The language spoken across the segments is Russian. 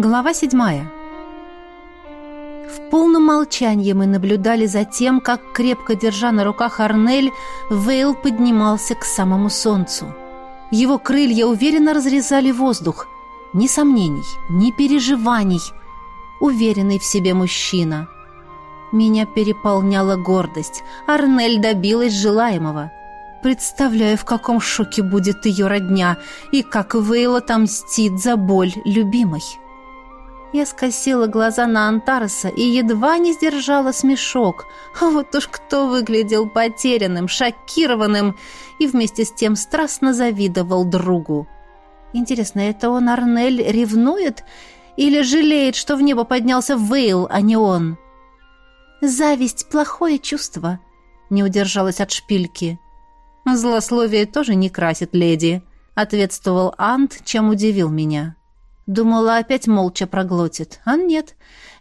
Глава 7. В полном молчании мы наблюдали за тем, как, крепко держа на руках Арнель, Вейл поднимался к самому солнцу. Его крылья уверенно разрезали воздух. Ни сомнений, ни переживаний. Уверенный в себе мужчина. Меня переполняла гордость. Арнель добилась желаемого. Представляю, в каком шоке будет ее родня и как Вейл отомстит за боль любимой. Я скосила глаза на Антарса и едва не сдержала смешок. А вот уж кто выглядел потерянным, шокированным и вместе с тем страстно завидовал другу. Интересно, это он Арнель ревнует или жалеет, что в небо поднялся Вейл, а не он? Зависть — плохое чувство, — не удержалась от шпильки. Злословие тоже не красит леди, — ответствовал Ант, чем удивил меня. — Думала, опять молча проглотит. А нет.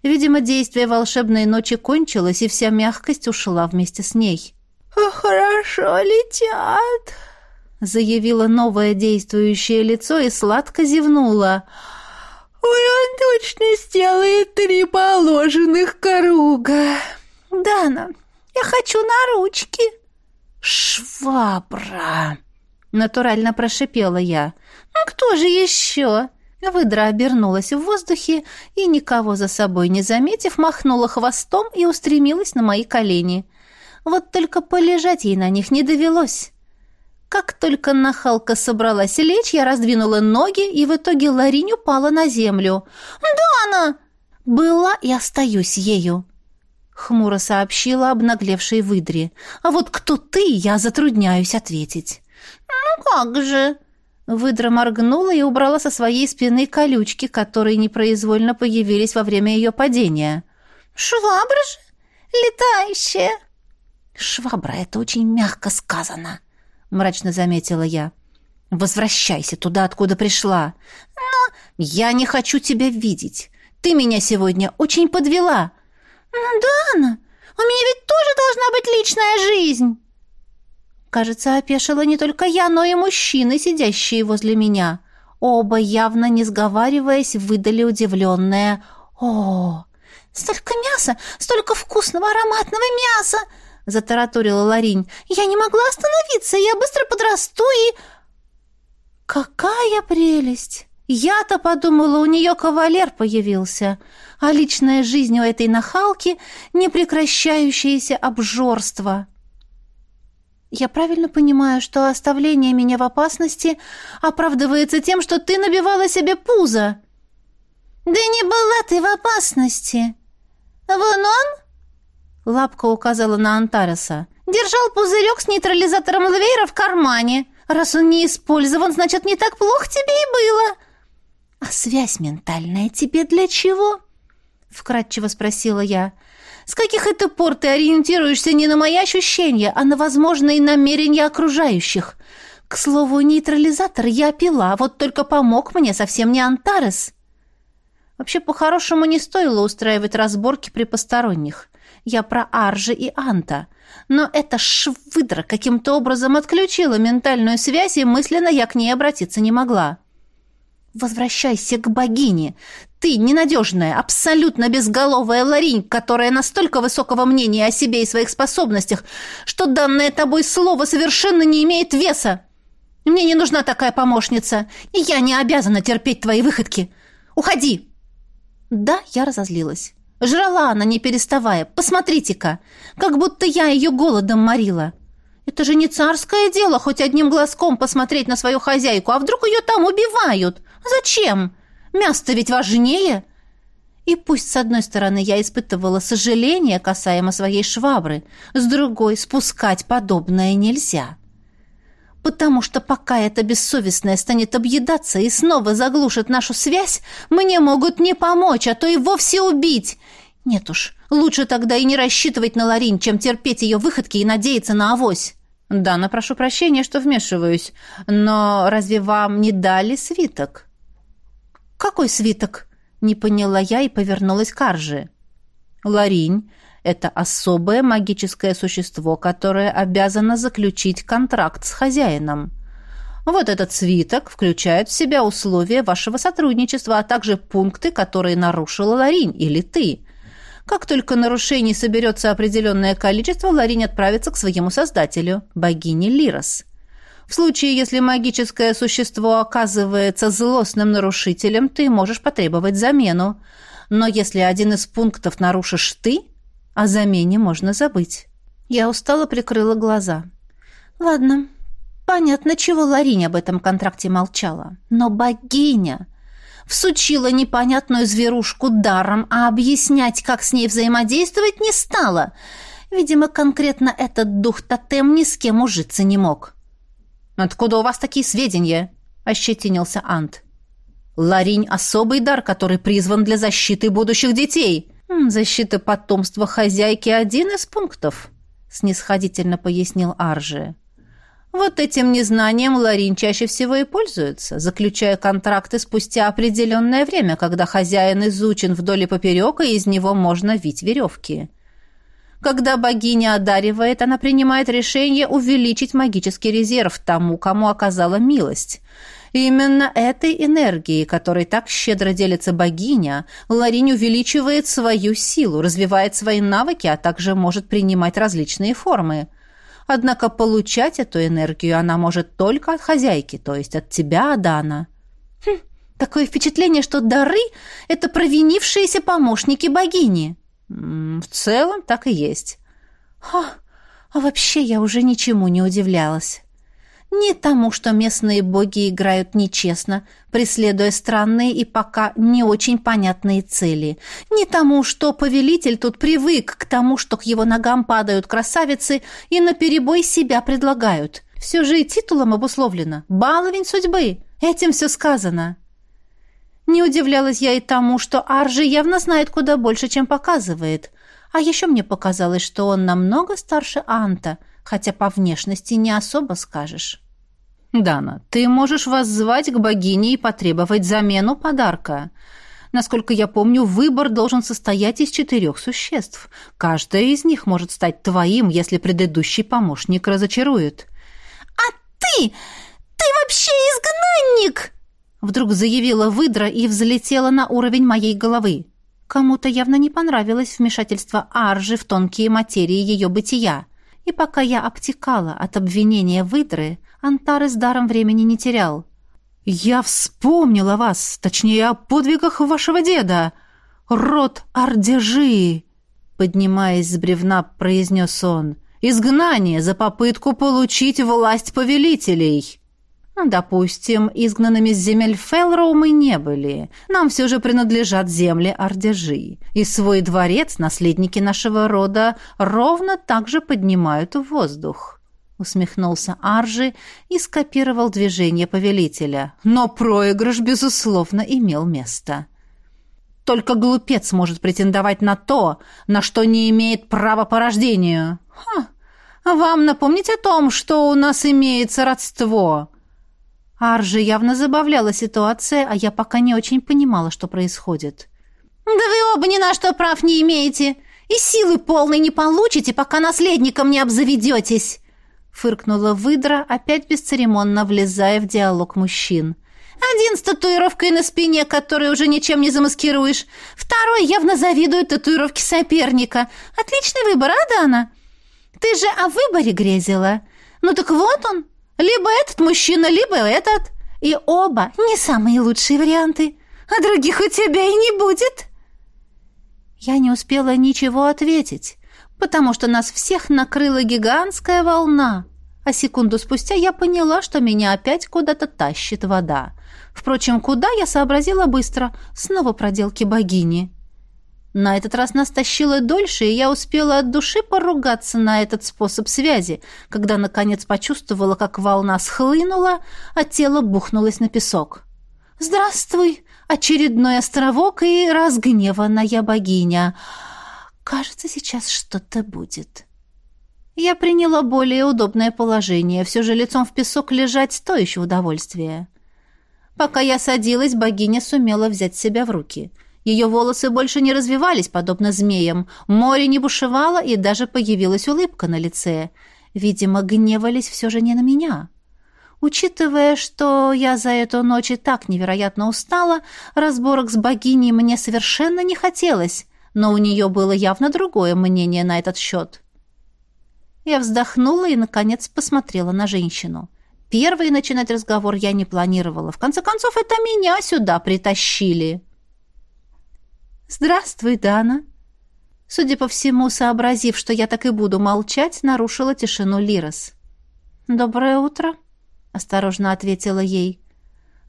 Видимо, действие волшебной ночи кончилось, и вся мягкость ушла вместе с ней. «Хорошо летят», — заявило новое действующее лицо и сладко зевнула. «Ой, он точно сделает три положенных круга!» «Дана, я хочу на ручки!» «Швабра!» — натурально прошипела я. «Ну кто же еще?» Выдра обернулась в воздухе и, никого за собой не заметив, махнула хвостом и устремилась на мои колени. Вот только полежать ей на них не довелось. Как только нахалка собралась лечь, я раздвинула ноги, и в итоге Ларинь упала на землю. «Да она!» «Была и остаюсь ею», — хмуро сообщила обнаглевшей выдре. «А вот кто ты, я затрудняюсь ответить». «Ну как же!» Выдра моргнула и убрала со своей спины колючки, которые непроизвольно появились во время ее падения. «Швабра же! Летающая!» «Швабра — это очень мягко сказано», — мрачно заметила я. «Возвращайся туда, откуда пришла». «Но...» «Я не хочу тебя видеть. Ты меня сегодня очень подвела». «Ну да, она. у меня ведь тоже должна быть личная жизнь». Кажется, опешила не только я, но и мужчины, сидящие возле меня. Оба, явно не сговариваясь, выдали удивленное «О!». «Столько мяса! Столько вкусного ароматного мяса!» — затараторила Ларинь. «Я не могла остановиться! Я быстро подрасту и...» «Какая прелесть!» Я-то подумала, у нее кавалер появился, а личная жизнь у этой нахалки — непрекращающееся обжорство. Я правильно понимаю, что оставление меня в опасности оправдывается тем, что ты набивала себе пузо. Да не была ты в опасности. Вон он, лапка указала на Антареса, держал пузырек с нейтрализатором Лвейра в кармане. Раз он не использован, значит, не так плохо тебе и было. А связь ментальная тебе для чего? Вкратчиво спросила я. — с каких это пор ты ориентируешься не на мои ощущения, а на возможные намерения окружающих? К слову, нейтрализатор я пила, вот только помог мне совсем не Антарес. Вообще, по-хорошему, не стоило устраивать разборки при посторонних. Я про Аржи и Анта. Но эта швыдра каким-то образом отключила ментальную связь, и мысленно я к ней обратиться не могла. Возвращайся к богине. Ты ненадежная, абсолютно безголовая ларинь, которая настолько высокого мнения о себе и своих способностях, что данное тобой слово совершенно не имеет веса. Мне не нужна такая помощница, и я не обязана терпеть твои выходки. Уходи!» Да, я разозлилась. Жрала она, не переставая. «Посмотрите-ка, как будто я ее голодом морила». Это же не царское дело, хоть одним глазком посмотреть на свою хозяйку, а вдруг ее там убивают? Зачем? Мясо ведь важнее. И пусть, с одной стороны, я испытывала сожаление касаемо своей швабры, с другой, спускать подобное нельзя. Потому что пока это бессовестное станет объедаться и снова заглушит нашу связь, мне могут не помочь, а то и вовсе убить. Нет уж, лучше тогда и не рассчитывать на Ларин, чем терпеть ее выходки и надеяться на авось. Дана, прошу прощения, что вмешиваюсь, но разве вам не дали свиток? Какой свиток? Не поняла я и повернулась к Арже. Ларинь — это особое магическое существо, которое обязано заключить контракт с хозяином. Вот этот свиток включает в себя условия вашего сотрудничества, а также пункты, которые нарушила Ларинь или ты. Как только нарушений соберется определенное количество, Ларинь отправится к своему создателю, богине Лирос. В случае, если магическое существо оказывается злостным нарушителем, ты можешь потребовать замену. Но если один из пунктов нарушишь ты, о замене можно забыть. Я устало прикрыла глаза. Ладно, понятно, чего Ларинь об этом контракте молчала. Но богиня всучила непонятную зверушку даром, а объяснять, как с ней взаимодействовать, не стала. Видимо, конкретно этот дух-тотем ни с кем ужиться не мог. «Ну, «Откуда у вас такие сведения?» – ощетинился Ант. «Ларинь – особый дар, который призван для защиты будущих детей. Защита потомства хозяйки – один из пунктов», – снисходительно пояснил Аржи. Вот этим незнанием Ларин чаще всего и пользуется, заключая контракты спустя определенное время, когда хозяин изучен вдоль и поперек, и из него можно вить веревки. Когда богиня одаривает, она принимает решение увеличить магический резерв тому, кому оказала милость. Именно этой энергией, которой так щедро делится богиня, Ларин увеличивает свою силу, развивает свои навыки, а также может принимать различные формы – Однако получать эту энергию она может только от хозяйки, то есть от тебя, Адана. Хм, такое впечатление, что дары — это провинившиеся помощники богини. В целом так и есть. Ха, а вообще я уже ничему не удивлялась не тому, что местные боги играют нечестно, преследуя странные и пока не очень понятные цели, не тому, что повелитель тут привык к тому, что к его ногам падают красавицы и наперебой себя предлагают. Все же и титулом обусловлено. Баловень судьбы. Этим все сказано. Не удивлялась я и тому, что Аржи явно знает куда больше, чем показывает. А еще мне показалось, что он намного старше Анта — хотя по внешности не особо скажешь. Дана, ты можешь воззвать к богине и потребовать замену подарка. Насколько я помню, выбор должен состоять из четырех существ. Каждая из них может стать твоим, если предыдущий помощник разочарует. А ты? Ты вообще изгнанник! Вдруг заявила выдра и взлетела на уровень моей головы. Кому-то явно не понравилось вмешательство Аржи в тонкие материи ее бытия. И пока я обтекала от обвинения выдры, Антары с даром времени не терял. «Я вспомнила вас, точнее, о подвигах вашего деда! Род Ардежи!» Поднимаясь с бревна, произнес он. «Изгнание за попытку получить власть повелителей!» Допустим, изгнанными с земель Фелроу мы не были. Нам все же принадлежат земли Ордежи. И свой дворец наследники нашего рода ровно так же поднимают в воздух. Усмехнулся Аржи и скопировал движение повелителя. Но проигрыш, безусловно, имел место. Только глупец может претендовать на то, на что не имеет права по рождению. Ха! А вам напомнить о том, что у нас имеется родство. Аржи явно забавляла ситуация, а я пока не очень понимала, что происходит. «Да вы оба ни на что прав не имеете! И силы полной не получите, пока наследником не обзаведетесь!» Фыркнула выдра, опять бесцеремонно влезая в диалог мужчин. «Один с татуировкой на спине, который уже ничем не замаскируешь. Второй явно завидует татуировке соперника. Отличный выбор, а, Дана? Ты же о выборе грезила. Ну так вот он, либо этот мужчина, либо этот. И оба не самые лучшие варианты. А других у тебя и не будет. Я не успела ничего ответить, потому что нас всех накрыла гигантская волна. А секунду спустя я поняла, что меня опять куда-то тащит вода. Впрочем, куда я сообразила быстро, снова проделки богини. На этот раз настащила дольше, и я успела от души поругаться на этот способ связи, когда, наконец, почувствовала, как волна схлынула, а тело бухнулось на песок. «Здравствуй, очередной островок и разгневанная богиня. Кажется, сейчас что-то будет». Я приняла более удобное положение, все же лицом в песок лежать то еще удовольствие. Пока я садилась, богиня сумела взять себя в руки — ее волосы больше не развивались, подобно змеям. Море не бушевало, и даже появилась улыбка на лице. Видимо, гневались все же не на меня. Учитывая, что я за эту ночь и так невероятно устала, разборок с богиней мне совершенно не хотелось, но у нее было явно другое мнение на этот счет. Я вздохнула и, наконец, посмотрела на женщину. Первой начинать разговор я не планировала. В конце концов, это меня сюда притащили. «Здравствуй, Дана!» Судя по всему, сообразив, что я так и буду молчать, нарушила тишину Лирос. «Доброе утро», — осторожно ответила ей.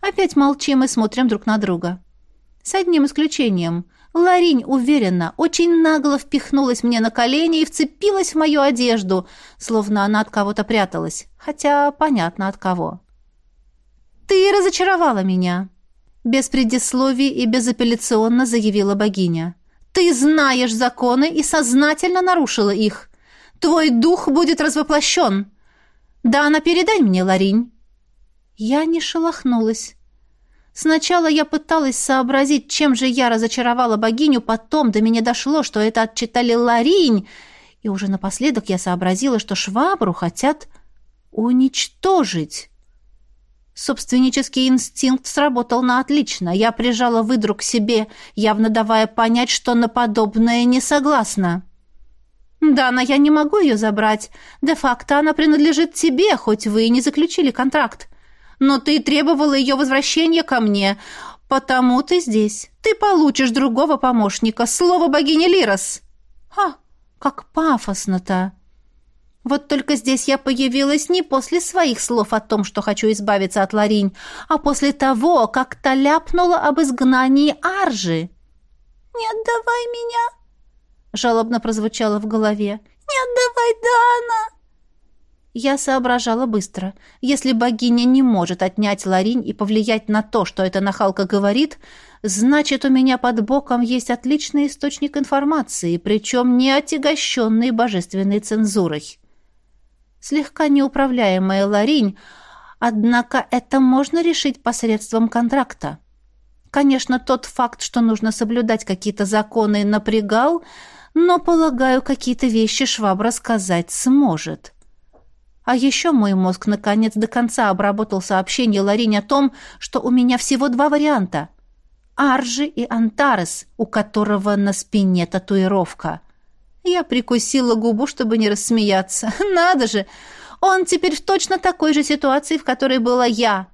Опять молчим и смотрим друг на друга. С одним исключением. Ларинь уверенно, очень нагло впихнулась мне на колени и вцепилась в мою одежду, словно она от кого-то пряталась, хотя понятно от кого. «Ты разочаровала меня», без предисловий и безапелляционно заявила богиня. «Ты знаешь законы и сознательно нарушила их. Твой дух будет развоплощен. Дана, передай мне, Ларинь». Я не шелохнулась. Сначала я пыталась сообразить, чем же я разочаровала богиню, потом до меня дошло, что это отчитали Ларинь, и уже напоследок я сообразила, что швабру хотят уничтожить». Собственнический инстинкт сработал на отлично. Я прижала выдру к себе, явно давая понять, что на подобное не согласна. Да, но я не могу ее забрать. Де-факто она принадлежит тебе, хоть вы и не заключили контракт. Но ты требовала ее возвращения ко мне, потому ты здесь. Ты получишь другого помощника. Слово богини Лирос. А, как пафосно-то!» Вот только здесь я появилась не после своих слов о том, что хочу избавиться от Ларинь, а после того, как та ляпнула об изгнании Аржи. «Не отдавай меня!» — жалобно прозвучало в голове. «Не отдавай Дана!» Я соображала быстро. Если богиня не может отнять Ларинь и повлиять на то, что эта нахалка говорит, значит, у меня под боком есть отличный источник информации, причем не отягощенный божественной цензурой слегка неуправляемая ларинь, однако это можно решить посредством контракта. Конечно, тот факт, что нужно соблюдать какие-то законы, напрягал, но, полагаю, какие-то вещи Шваб рассказать сможет. А еще мой мозг наконец до конца обработал сообщение Ларинь о том, что у меня всего два варианта — Аржи и Антарес, у которого на спине татуировка. Я прикусила губу, чтобы не рассмеяться. Надо же! Он теперь в точно такой же ситуации, в которой была я.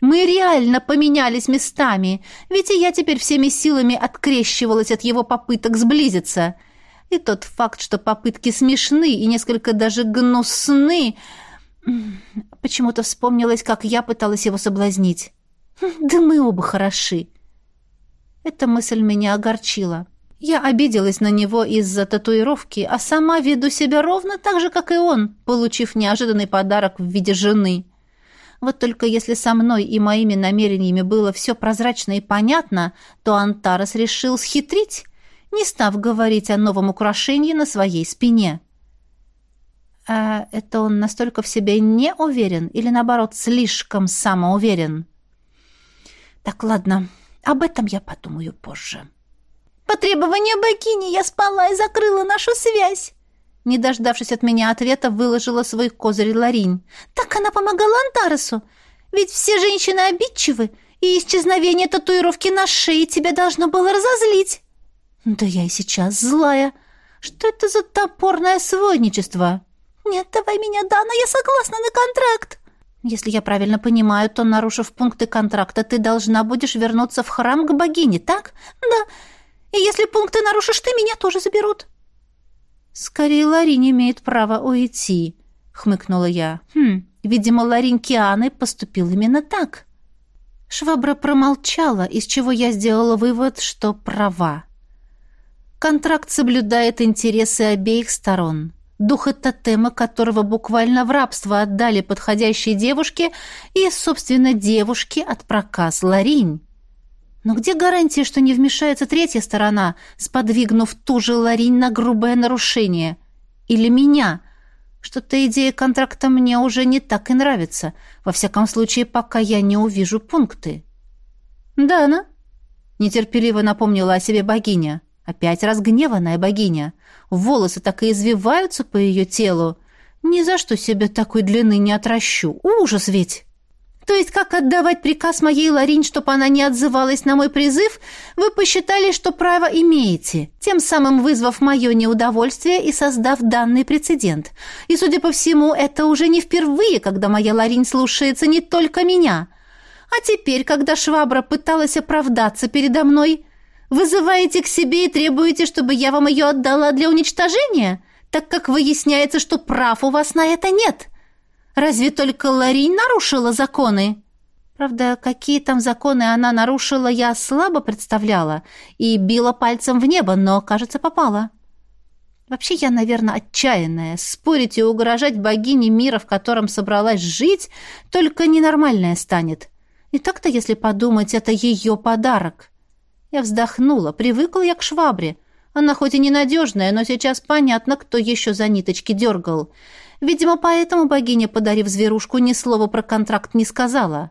Мы реально поменялись местами, ведь и я теперь всеми силами открещивалась от его попыток сблизиться. И тот факт, что попытки смешны и несколько даже гнусны... Почему-то вспомнилось, как я пыталась его соблазнить. «Да мы оба хороши!» Эта мысль меня огорчила. Я обиделась на него из-за татуировки, а сама веду себя ровно так же, как и он, получив неожиданный подарок в виде жены. Вот только если со мной и моими намерениями было все прозрачно и понятно, то Антарес решил схитрить, не став говорить о новом украшении на своей спине. А это он настолько в себе не уверен или, наоборот, слишком самоуверен? Так, ладно, об этом я подумаю позже». По требованию богини я спала и закрыла нашу связь. Не дождавшись от меня ответа, выложила свой козырь Ларинь. Так она помогала Антаресу. Ведь все женщины обидчивы, и исчезновение татуировки на шее тебя должно было разозлить. Да я и сейчас злая. Что это за топорное сводничество? Нет, давай меня, Дана, я согласна на контракт. Если я правильно понимаю, то, нарушив пункты контракта, ты должна будешь вернуться в храм к богине, так? Да, и если пункты нарушишь, ты меня тоже заберут». «Скорее Ларин не имеет права уйти», — хмыкнула я. «Хм, видимо, Ларинькианы поступил именно так». Швабра промолчала, из чего я сделала вывод, что права. Контракт соблюдает интересы обеих сторон. Духа тотема, которого буквально в рабство отдали подходящей девушке и, собственно, девушке от проказ Ларинь. Но где гарантия, что не вмешается третья сторона, сподвигнув ту же Ларин на грубое нарушение? Или меня? Что-то идея контракта мне уже не так и нравится, во всяком случае, пока я не увижу пункты. «Дана?» — нетерпеливо напомнила о себе богиня. Опять разгневанная богиня. Волосы так и извиваются по ее телу. Ни за что себе такой длины не отращу. Ужас ведь! То есть как отдавать приказ моей Ларин, чтобы она не отзывалась на мой призыв, вы посчитали, что право имеете, тем самым вызвав мое неудовольствие и создав данный прецедент. И, судя по всему, это уже не впервые, когда моя Ларин слушается не только меня. А теперь, когда швабра пыталась оправдаться передо мной, вызываете к себе и требуете, чтобы я вам ее отдала для уничтожения, так как выясняется, что прав у вас на это нет». Разве только Ларри нарушила законы? Правда, какие там законы она нарушила, я слабо представляла и била пальцем в небо, но, кажется, попала. Вообще я, наверное, отчаянная. Спорить и угрожать богине мира, в котором собралась жить, только ненормальная станет. И так-то, если подумать, это ее подарок. Я вздохнула, привыкла я к швабре. Она хоть и ненадежная, но сейчас понятно, кто еще за ниточки дергал. Видимо, поэтому богиня, подарив зверушку, ни слова про контракт не сказала.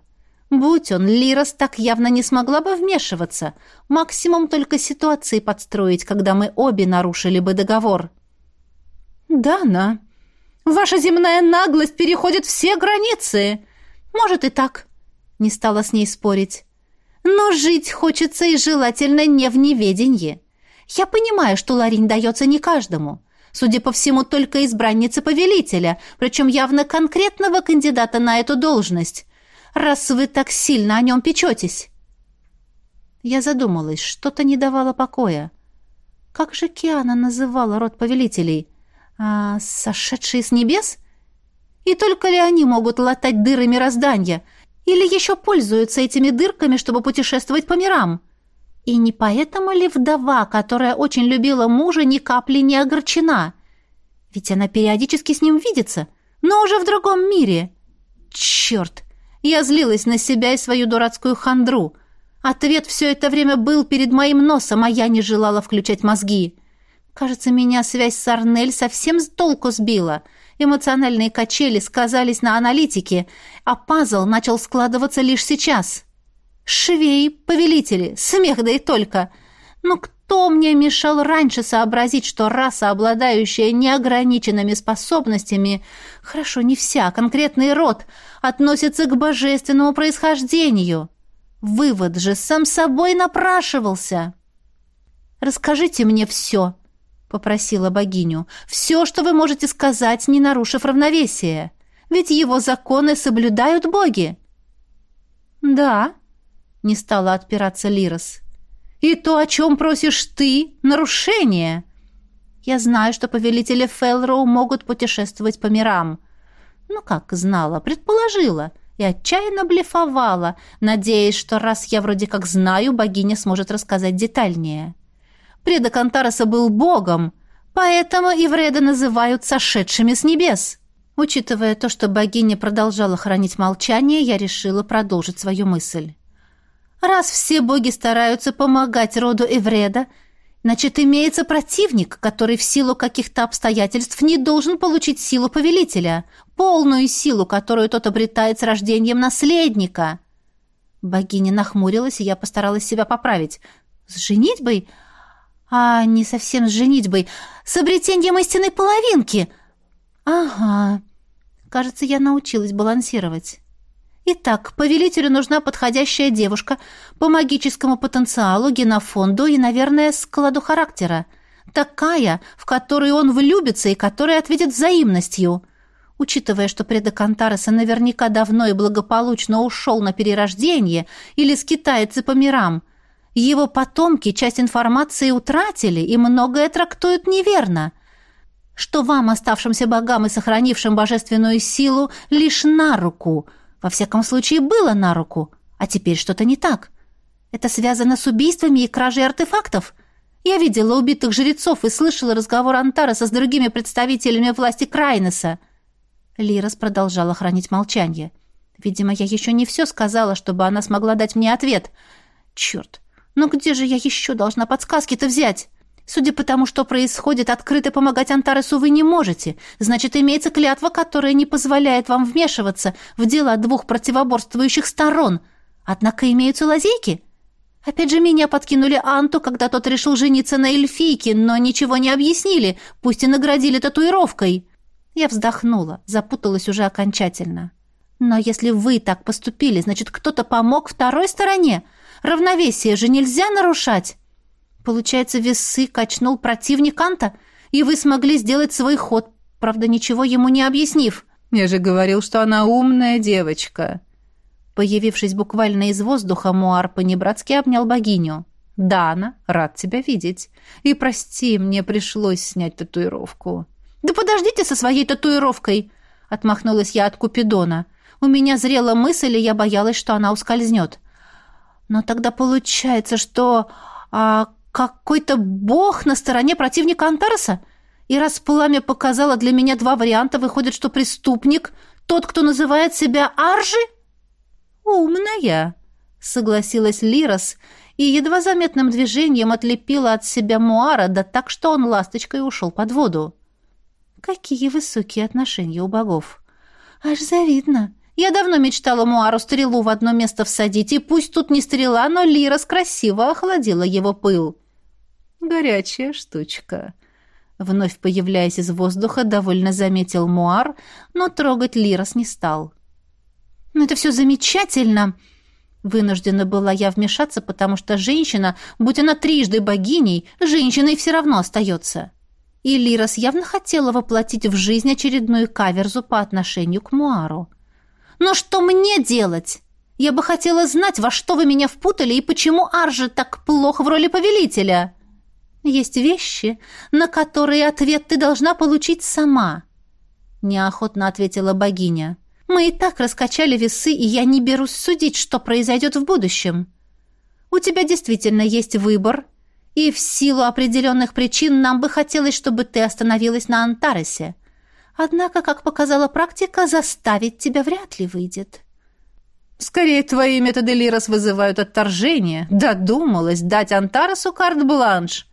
Будь он, Лирос так явно не смогла бы вмешиваться. Максимум только ситуации подстроить, когда мы обе нарушили бы договор. Да, на. Ваша земная наглость переходит все границы. Может и так. Не стала с ней спорить. Но жить хочется и желательно не в неведенье. Я понимаю, что Ларин дается не каждому. Судя по всему, только избранница повелителя, причем явно конкретного кандидата на эту должность. Раз вы так сильно о нем печетесь. Я задумалась, что-то не давало покоя. Как же Киана называла род повелителей? А сошедшие с небес? И только ли они могут латать дыры мироздания? Или еще пользуются этими дырками, чтобы путешествовать по мирам?» И не поэтому ли вдова, которая очень любила мужа, ни капли не огорчена? Ведь она периодически с ним видится, но уже в другом мире. Черт! Я злилась на себя и свою дурацкую хандру. Ответ все это время был перед моим носом, а я не желала включать мозги. Кажется, меня связь с Арнель совсем с толку сбила. Эмоциональные качели сказались на аналитике, а пазл начал складываться лишь сейчас. — швей, повелители, смех да и только. Но кто мне мешал раньше сообразить, что раса, обладающая неограниченными способностями, хорошо, не вся, а конкретный род, относится к божественному происхождению? Вывод же сам собой напрашивался. «Расскажите мне все», — попросила богиню, — «все, что вы можете сказать, не нарушив равновесие. Ведь его законы соблюдают боги». «Да», не стала отпираться Лирос. «И то, о чем просишь ты, нарушение!» «Я знаю, что повелители Фелроу могут путешествовать по мирам». «Ну как знала, предположила» и отчаянно блефовала, надеясь, что раз я вроде как знаю, богиня сможет рассказать детальнее. Предок Антараса был богом, поэтому и Вреда называют сошедшими с небес. Учитывая то, что богиня продолжала хранить молчание, я решила продолжить свою мысль. Раз все боги стараются помогать роду Эвреда, значит, имеется противник, который в силу каких-то обстоятельств не должен получить силу повелителя, полную силу, которую тот обретает с рождением наследника. Богиня нахмурилась, и я постаралась себя поправить. С женитьбой? А, не совсем с женитьбой. С обретением истинной половинки. Ага. Кажется, я научилась балансировать. Итак, повелителю нужна подходящая девушка по магическому потенциалу, генофонду и, наверное, складу характера. Такая, в которую он влюбится и которая ответит взаимностью. Учитывая, что предок Антареса наверняка давно и благополучно ушел на перерождение или скитается по мирам, его потомки часть информации утратили и многое трактуют неверно. Что вам, оставшимся богам и сохранившим божественную силу, лишь на руку – во всяком случае, было на руку. А теперь что-то не так. Это связано с убийствами и кражей артефактов. Я видела убитых жрецов и слышала разговор Антараса с другими представителями власти Крайнеса. Лирос продолжала хранить молчание. Видимо, я еще не все сказала, чтобы она смогла дать мне ответ. Черт, ну где же я еще должна подсказки-то взять? Судя по тому, что происходит, открыто помогать Антаресу вы не можете. Значит, имеется клятва, которая не позволяет вам вмешиваться в дела двух противоборствующих сторон. Однако имеются лазейки. Опять же, меня подкинули Анту, когда тот решил жениться на эльфийке, но ничего не объяснили, пусть и наградили татуировкой. Я вздохнула, запуталась уже окончательно. Но если вы так поступили, значит, кто-то помог второй стороне. Равновесие же нельзя нарушать. Получается, весы качнул противник Анта, и вы смогли сделать свой ход, правда, ничего ему не объяснив. Я же говорил, что она умная девочка. Появившись буквально из воздуха, Муар понебратски обнял богиню. «Дана, рад тебя видеть. И прости, мне пришлось снять татуировку». «Да подождите со своей татуировкой!» — отмахнулась я от Купидона. «У меня зрела мысль, и я боялась, что она ускользнет». «Но тогда получается, что... А какой-то бог на стороне противника Антарса? И раз пламя показало для меня два варианта, выходит, что преступник — тот, кто называет себя Аржи? Умная, — согласилась Лирос, и едва заметным движением отлепила от себя Муара, да так, что он ласточкой ушел под воду. Какие высокие отношения у богов! Аж завидно! Я давно мечтала Муару стрелу в одно место всадить, и пусть тут не стрела, но Лирос красиво охладила его пыл. Горячая штучка. Вновь появляясь из воздуха, довольно заметил Муар, но трогать Лирос не стал. «Но это все замечательно!» Вынуждена была я вмешаться, потому что женщина, будь она трижды богиней, женщиной все равно остается. И Лирос явно хотела воплотить в жизнь очередную каверзу по отношению к Муару. «Но что мне делать? Я бы хотела знать, во что вы меня впутали и почему Аржи так плохо в роли повелителя!» Есть вещи, на которые ответ ты должна получить сама. Неохотно ответила богиня. Мы и так раскачали весы, и я не берусь судить, что произойдет в будущем. У тебя действительно есть выбор, и в силу определенных причин нам бы хотелось, чтобы ты остановилась на Антаресе. Однако, как показала практика, заставить тебя вряд ли выйдет. Скорее, твои методы Лирас вызывают отторжение. Додумалась дать Антаресу карт-бланш.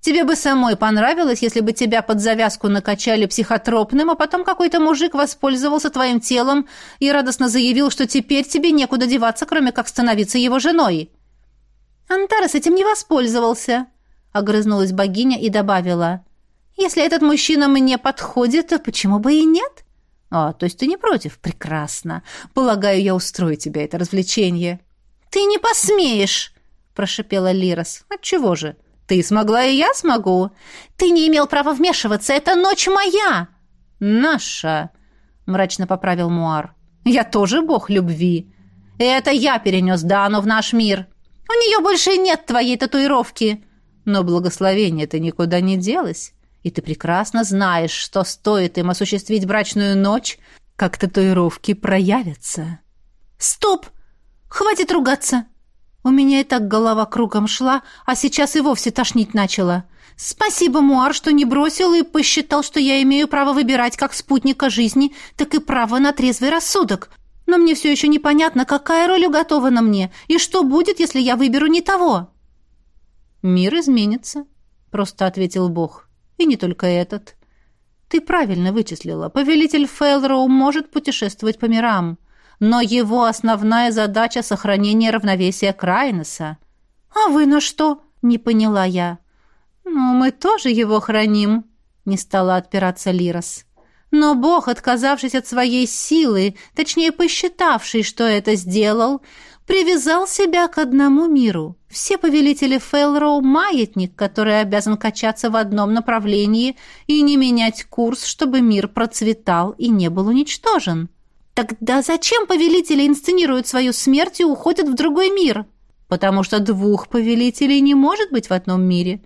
Тебе бы самой понравилось, если бы тебя под завязку накачали психотропным, а потом какой-то мужик воспользовался твоим телом и радостно заявил, что теперь тебе некуда деваться, кроме как становиться его женой. Антарес этим не воспользовался, огрызнулась богиня и добавила: "Если этот мужчина мне подходит, то почему бы и нет?" А, то есть ты не против? Прекрасно. Полагаю, я устрою тебе это развлечение. Ты не посмеешь, прошипела Лирос. Отчего же? Ты смогла, и я смогу. Ты не имел права вмешиваться, это ночь моя!» «Наша!» — мрачно поправил Муар. «Я тоже бог любви. И Это я перенес Дану в наш мир. У нее больше нет твоей татуировки. Но благословение-то никуда не делось. И ты прекрасно знаешь, что стоит им осуществить брачную ночь, как татуировки проявятся». «Стоп! Хватит ругаться!» У меня и так голова кругом шла, а сейчас и вовсе тошнить начала. Спасибо, Муар, что не бросил и посчитал, что я имею право выбирать как спутника жизни, так и право на трезвый рассудок. Но мне все еще непонятно, какая роль уготована мне, и что будет, если я выберу не того. «Мир изменится», — просто ответил Бог. «И не только этот. Ты правильно вычислила. Повелитель Фейлроу может путешествовать по мирам» но его основная задача — сохранение равновесия Крайнеса». «А вы на что?» — не поняла я. «Ну, мы тоже его храним», — не стала отпираться Лирос. Но Бог, отказавшись от своей силы, точнее посчитавший, что это сделал, привязал себя к одному миру. Все повелители Фейлроу – маятник, который обязан качаться в одном направлении и не менять курс, чтобы мир процветал и не был уничтожен. Тогда зачем повелители инсценируют свою смерть и уходят в другой мир? Потому что двух повелителей не может быть в одном мире.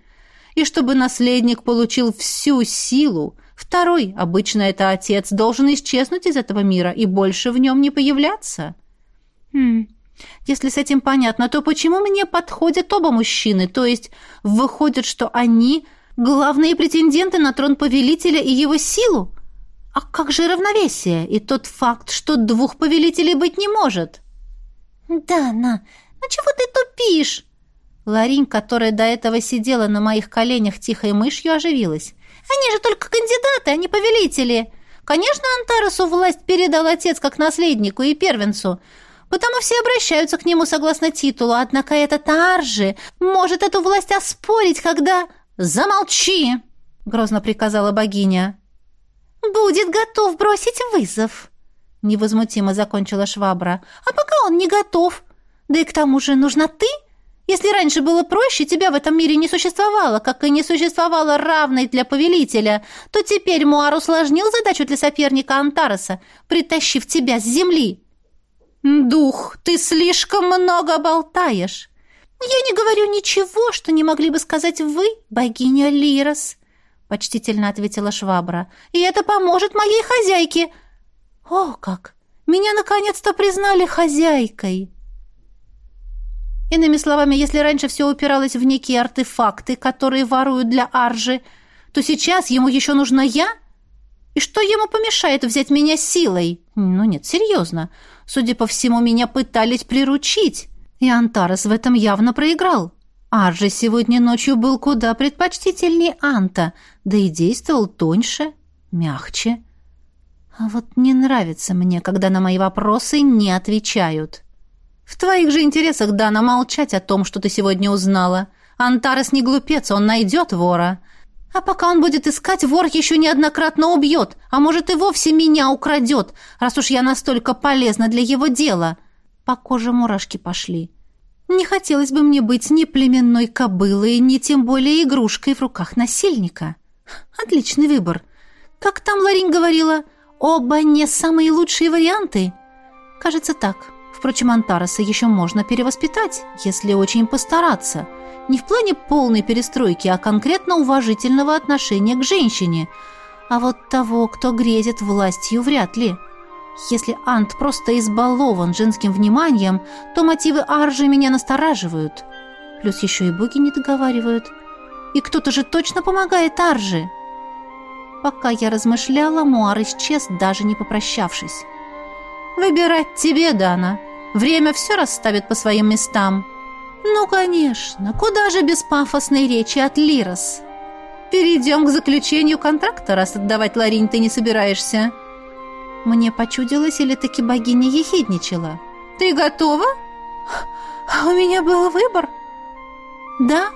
И чтобы наследник получил всю силу, второй, обычно это отец, должен исчезнуть из этого мира и больше в нем не появляться. Хм. Если с этим понятно, то почему мне подходят оба мужчины? То есть выходит, что они главные претенденты на трон повелителя и его силу? А как же равновесие и тот факт, что двух повелителей быть не может? Да, на, а чего ты тупишь? Ларинь, которая до этого сидела на моих коленях тихой мышью, оживилась. Они же только кандидаты, а не повелители. Конечно, Антарусу власть передал отец как наследнику и первенцу, потому все обращаются к нему согласно титулу, однако этот Аржи может эту власть оспорить, когда... «Замолчи!» — грозно приказала богиня. «Будет готов бросить вызов», — невозмутимо закончила швабра. «А пока он не готов. Да и к тому же нужна ты. Если раньше было проще, тебя в этом мире не существовало, как и не существовало равной для повелителя, то теперь Муар усложнил задачу для соперника Антараса, притащив тебя с земли». «Дух, ты слишком много болтаешь!» «Я не говорю ничего, что не могли бы сказать вы, богиня Лирос!» Почтительно ответила швабра. «И это поможет моей хозяйке!» «О, как! Меня наконец-то признали хозяйкой!» Иными словами, если раньше все упиралось в некие артефакты, которые воруют для Аржи, то сейчас ему еще нужна я? И что ему помешает взять меня силой? Ну нет, серьезно. Судя по всему, меня пытались приручить, и Антарес в этом явно проиграл. Аржи сегодня ночью был куда предпочтительней Анта, да и действовал тоньше, мягче. А вот не нравится мне, когда на мои вопросы не отвечают. В твоих же интересах, Дана, молчать о том, что ты сегодня узнала. Антарес не глупец, он найдет вора. А пока он будет искать, вор еще неоднократно убьет, а может и вовсе меня украдет, раз уж я настолько полезна для его дела. По коже мурашки пошли. Не хотелось бы мне быть ни племенной кобылой, ни тем более игрушкой в руках насильника. Отличный выбор. Как там Ларин говорила, оба не самые лучшие варианты. Кажется так. Впрочем, Антараса еще можно перевоспитать, если очень постараться. Не в плане полной перестройки, а конкретно уважительного отношения к женщине. А вот того, кто грезит властью, вряд ли. — если Ант просто избалован женским вниманием, то мотивы Аржи меня настораживают. Плюс еще и боги не договаривают. И кто-то же точно помогает Аржи. Пока я размышляла, Муар исчез, даже не попрощавшись. «Выбирать тебе, Дана. Время все расставит по своим местам». «Ну, конечно. Куда же без пафосной речи от Лирос?» «Перейдем к заключению контракта, раз отдавать Ларинь ты не собираешься». Мне почудилось, или таки богиня ехидничала. «Ты готова?» «А у меня был выбор?» «Да»,